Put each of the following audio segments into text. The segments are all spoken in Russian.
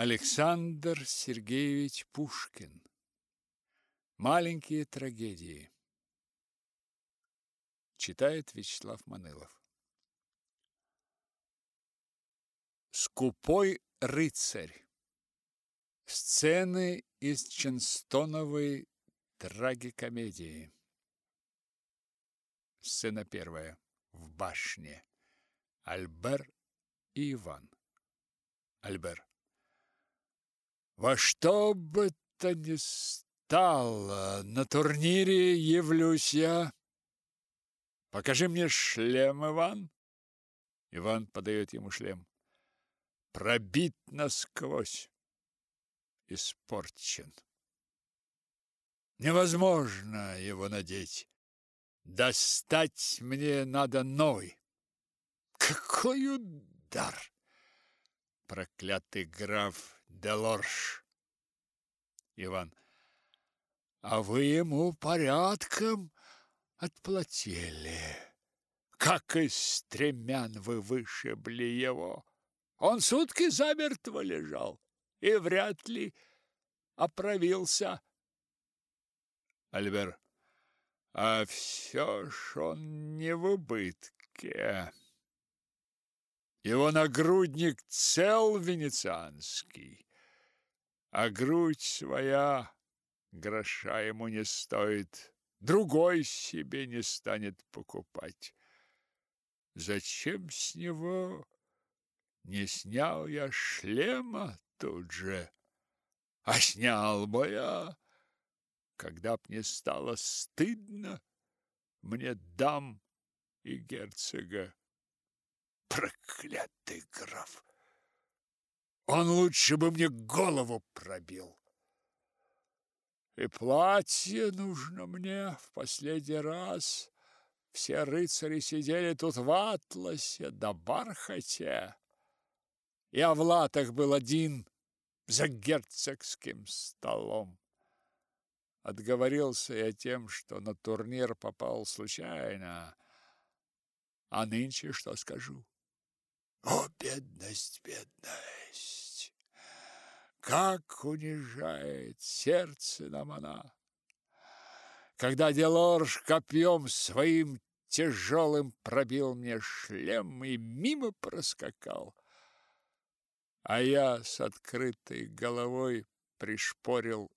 Александр Сергеевич Пушкин. Маленькие трагедии. Читает Вячеслав Манылов. Скупой рыцарь. Сцены из Ченстоновой трагикомедии. Сцена первая. В башне. Альбер и Иван. Альбер. Во что бы то ни стало, на турнире явлюсь я. Покажи мне шлем, Иван. Иван подает ему шлем. Пробит насквозь. Испорчен. Невозможно его надеть. Достать мне надо новый. Какой удар! Проклятый граф Делорж. Иван. А вы ему порядком отплатили. Как из стремян вы вышибли его. Он сутки замертво лежал и вряд ли оправился. Альбер. А все ж он не в убытке. Его нагрудник цел венецианский а грудь своя гроша ему не стоит, другой себе не станет покупать. Зачем с него не снял я шлема тут же, а снял бы я, когда б мне стало стыдно мне дам и герцога. Проклятый граф! Он лучше бы мне голову пробил. И платье нужно мне в последний раз. Все рыцари сидели тут в атласе да бархате. Я в латах был один за герцогским столом. Отговорился я тем, что на турнир попал случайно. А нынче что скажу? О, бедность, бедность! Как унижает сердце нам она! Когда Делорж копьем своим тяжелым пробил мне шлем и мимо проскакал, а я с открытой головой пришпорил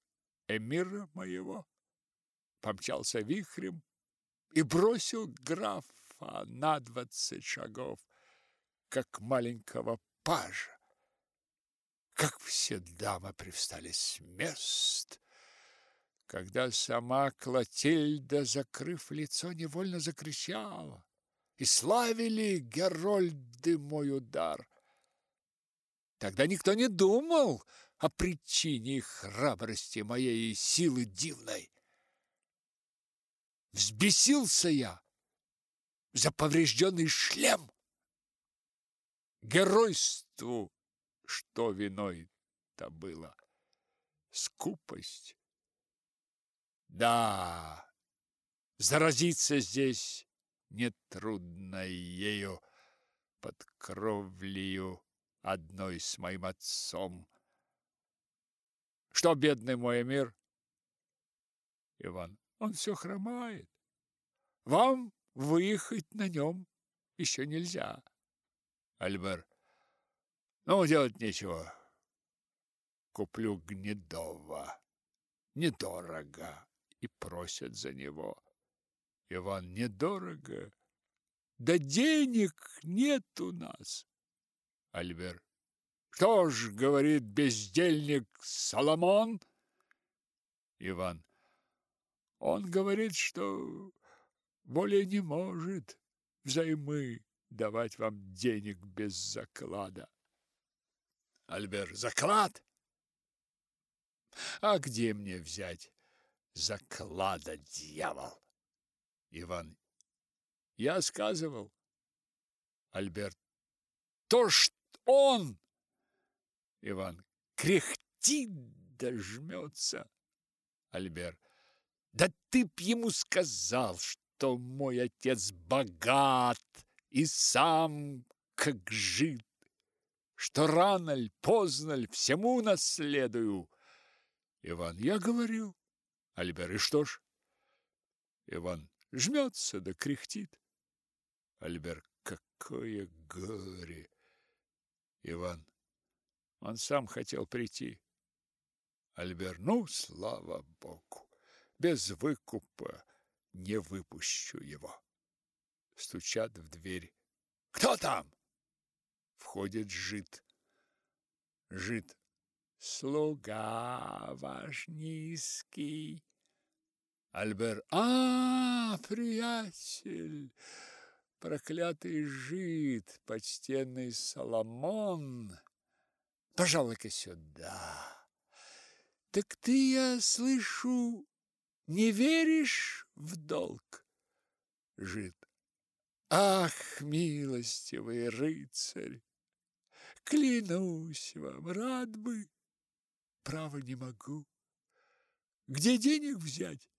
эмира моего, помчался вихрем и бросил графа на двадцать шагов, как маленького пажа как все дамы привстали с мест, когда сама Клотильда, закрыв лицо, невольно закричала. И славили Герольды мой удар. Тогда никто не думал о причине храбрости моей и силы дивной. Взбесился я за поврежденный шлем. Геройству что виной-то было? Скупость. Да, заразиться здесь нетрудно ею под кровлею одной с моим отцом. Что, бедный мой мир? Иван, он все хромает. Вам выехать на нем еще нельзя. Альбер, ну, делать нечего. Куплю Гнедова. Недорого. И просят за него. Иван, недорого. Да денег нет у нас. Альбер. Что ж, говорит бездельник Соломон? Иван. Он говорит, что более не может взаймы давать вам денег без заклада. Альбер. Заклад? А где мне взять заклада, дьявол? Иван. Я сказывал. Альберт. То ж он! Иван. Кряхтит да жмется. Альбер. Да ты б ему сказал, что мой отец богат и сам как жит что рано ль, поздно ль, всему наследую. Иван, я говорю. Альбер, и что ж? Иван жмется да кряхтит. Альбер, какое горе! Иван, он сам хотел прийти. Альбер, ну, слава богу, без выкупа не выпущу его. Стучат в дверь. Кто там? Входит жид. Жид. Слуга ваш низкий. Альбер. А, приятель, проклятый жид, почтенный Соломон. Пожалуй-ка сюда. Так ты, я слышу, не веришь в долг? Жид. Ах, милостивый рыцарь, клянусь вам, рад бы, право не могу. Где денег взять?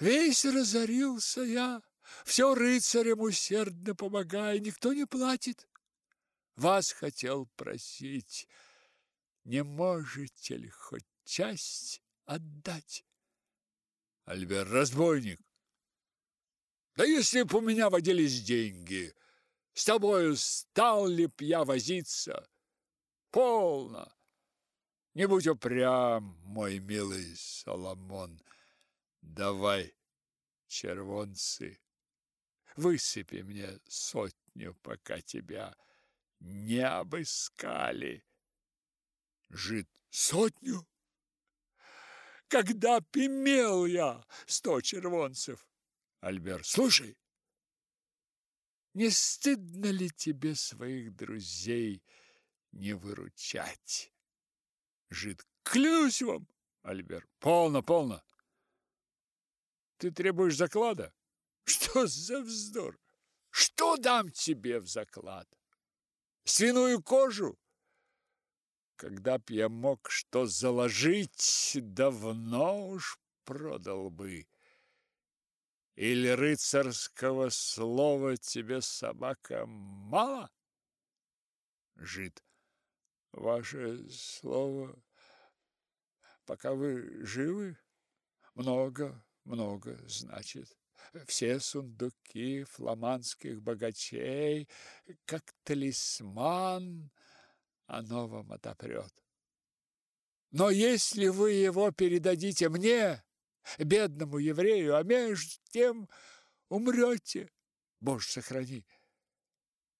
Весь разорился я, все рыцарям усердно помогая, никто не платит. Вас хотел просить, не можете ли хоть часть отдать? Альбер, разбойник, да если б у меня водились деньги, с тобою стал ли б я возиться? Полно! Не будь упрям, мой милый Соломон, давай червонцы, высыпи мне сотню, пока тебя не обыскали. Жид, сотню? Когда б имел я сто червонцев? Альбер, слушай, не стыдно ли тебе своих друзей не выручать? Жид, клянусь вам. Альбер, полно, полно. Ты требуешь заклада? Что за вздор? Что дам тебе в заклад? Свиную кожу? Когда б я мог что заложить, давно уж продал бы. Или рыцарского слова тебе, собака, мало? Жид. Ваше слово, пока вы живы, много, много значит. Все сундуки фламандских богачей, как талисман, оно вам отопрет. Но если вы его передадите мне, бедному еврею, а между тем умрете, Боже, сохрани,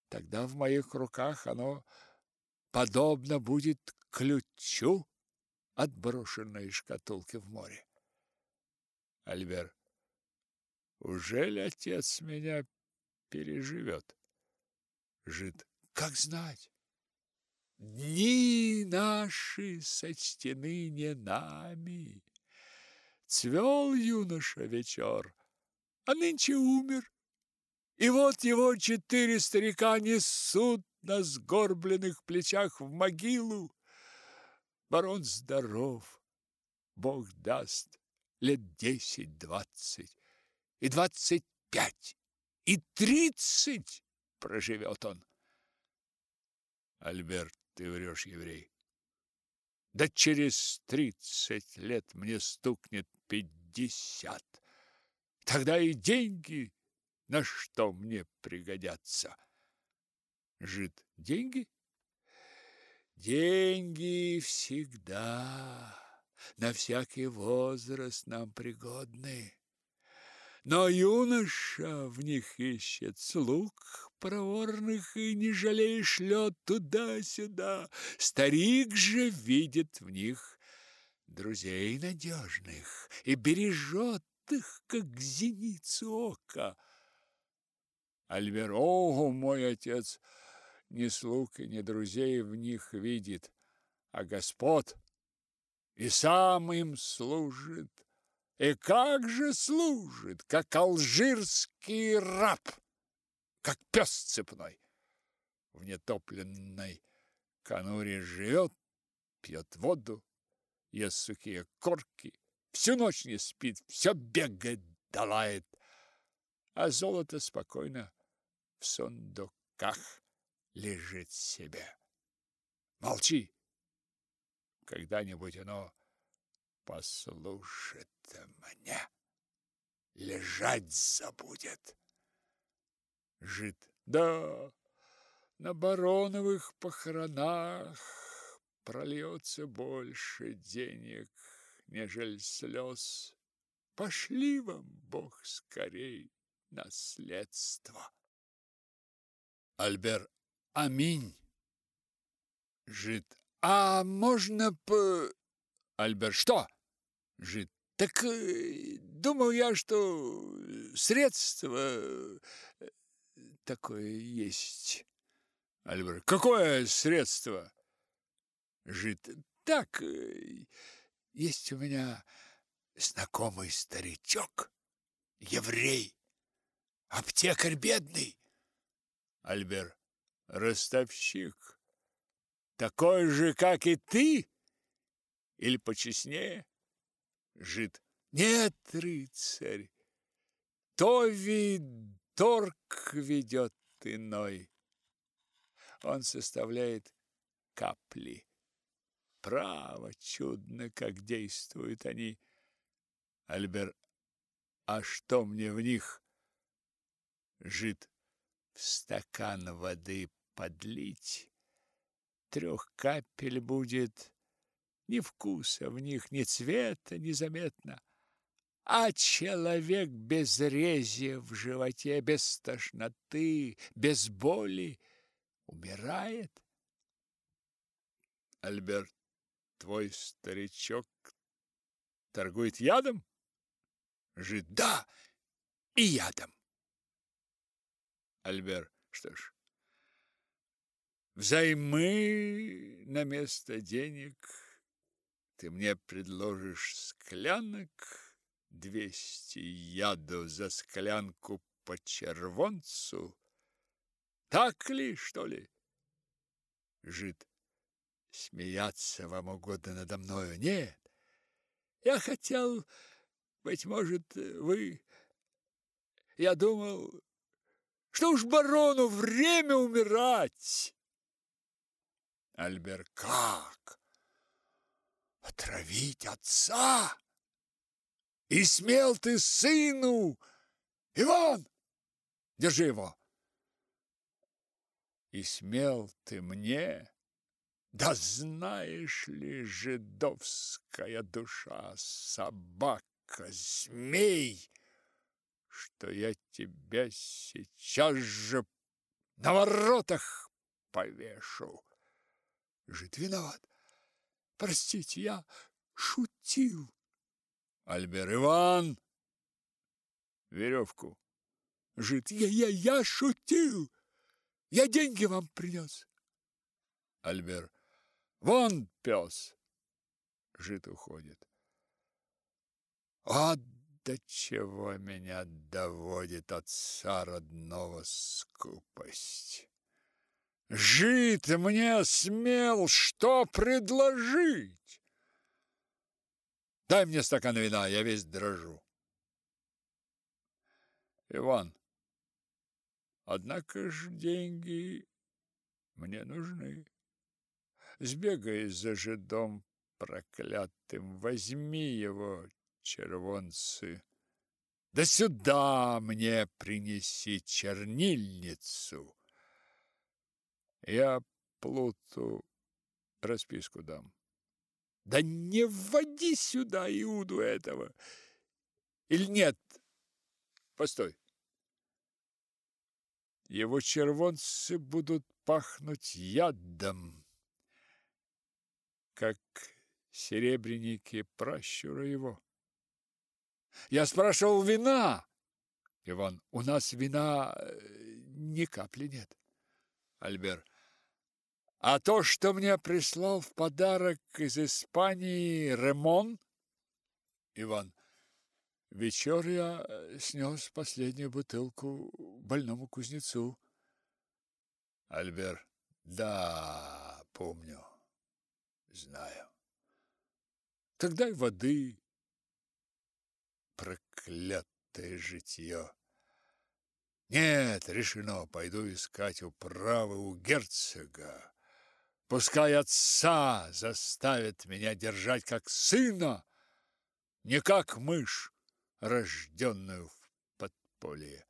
тогда в моих руках оно подобно будет ключу от брошенной шкатулки в море. Альбер, уже ли отец меня переживет? Жид, как знать? Дни наши сочтены не нами. Цвел юноша вечер, а нынче умер. И вот его четыре старика несут на сгорбленных плечах в могилу. Барон здоров, Бог даст, лет десять-двадцать, и двадцать пять, и тридцать проживет он. Альберт, ты врешь, еврей. Да через тридцать лет мне стукнет пятьдесят. Тогда и деньги на что мне пригодятся. Жид, деньги? Деньги всегда, на всякий возраст нам пригодны. Но юноша в них ищет слуг проворных и не жалея шлет туда-сюда. Старик же видит в них друзей надежных и бережет их, как зеницу ока. Альбер, о, мой отец, ни слуг и ни друзей в них видит, а Господ и сам им служит. И как же служит, как алжирский раб, как пес цепной. В нетопленной конуре живет, пьет воду, ест сухие корки, всю ночь не спит, все бегает, долает, а золото спокойно в сундуках лежит себе. Молчи. Когда-нибудь оно послушает меня. Лежать забудет. Жид. Да, на бароновых похоронах прольется больше денег, нежели слез. Пошли вам, Бог, скорей наследство. Альбер. Аминь. Жид. А можно по... Альбер. Что? Жид. Так э, думал я, что средство э, такое есть. Альбер. Какое средство? Жид. Так, э, есть у меня знакомый старичок, еврей, аптекарь бедный. Альбер. Ростовщик. Такой же, как и ты? Или почестнее? Жид. Нет, рыцарь, то вид торг ведет иной. Он составляет капли. Право, чудно, как действуют они. Альбер, а что мне в них? Жид, в стакан воды подлить. Трех капель будет, ни вкуса в них, ни цвета незаметно. А человек без рези в животе, без тошноты, без боли умирает. Альберт, твой старичок торгует ядом? Жид, да, и ядом. Альбер, что ж, взаймы на место денег ты мне предложишь склянок двести яду за склянку по червонцу. Так ли, что ли? Жид. Смеяться вам угодно надо мною? Нет. Я хотел, быть может, вы... Я думал, что уж барону время умирать. Альбер, как? Отравить отца? И смел ты сыну! Иван, держи его! И смел ты мне да знаешь ли, жидовская душа, собака, змей, что я тебя сейчас же на воротах повешу. Жид виноват. Простите, я шутил. Альбер Иван, веревку. Жид, я, я, я шутил. Я деньги вам принес. Альбер, Вон пес!» Жид уходит. «А до чего меня доводит отца родного скупость!» Жид мне смел что предложить? Дай мне стакан вина, я весь дрожу. Иван, однако ж деньги мне нужны. Сбегай за жидом проклятым, возьми его, червонцы. Да сюда мне принеси чернильницу. Я плуту расписку дам. Да не вводи сюда Иуду этого. Или нет? Постой. Его червонцы будут пахнуть ядом как серебряники пращура его. Я спрашивал вина. Иван, у нас вина э, ни капли нет. Альбер, а то, что мне прислал в подарок из Испании Ремон? Иван, вечер я э, снес последнюю бутылку больному кузнецу. Альбер, да, помню. Знаю. Тогда и воды. Проклятое житье. Нет, решено, пойду искать управы у герцога. Пускай отца заставит меня держать как сына, не как мышь, рожденную в подполье.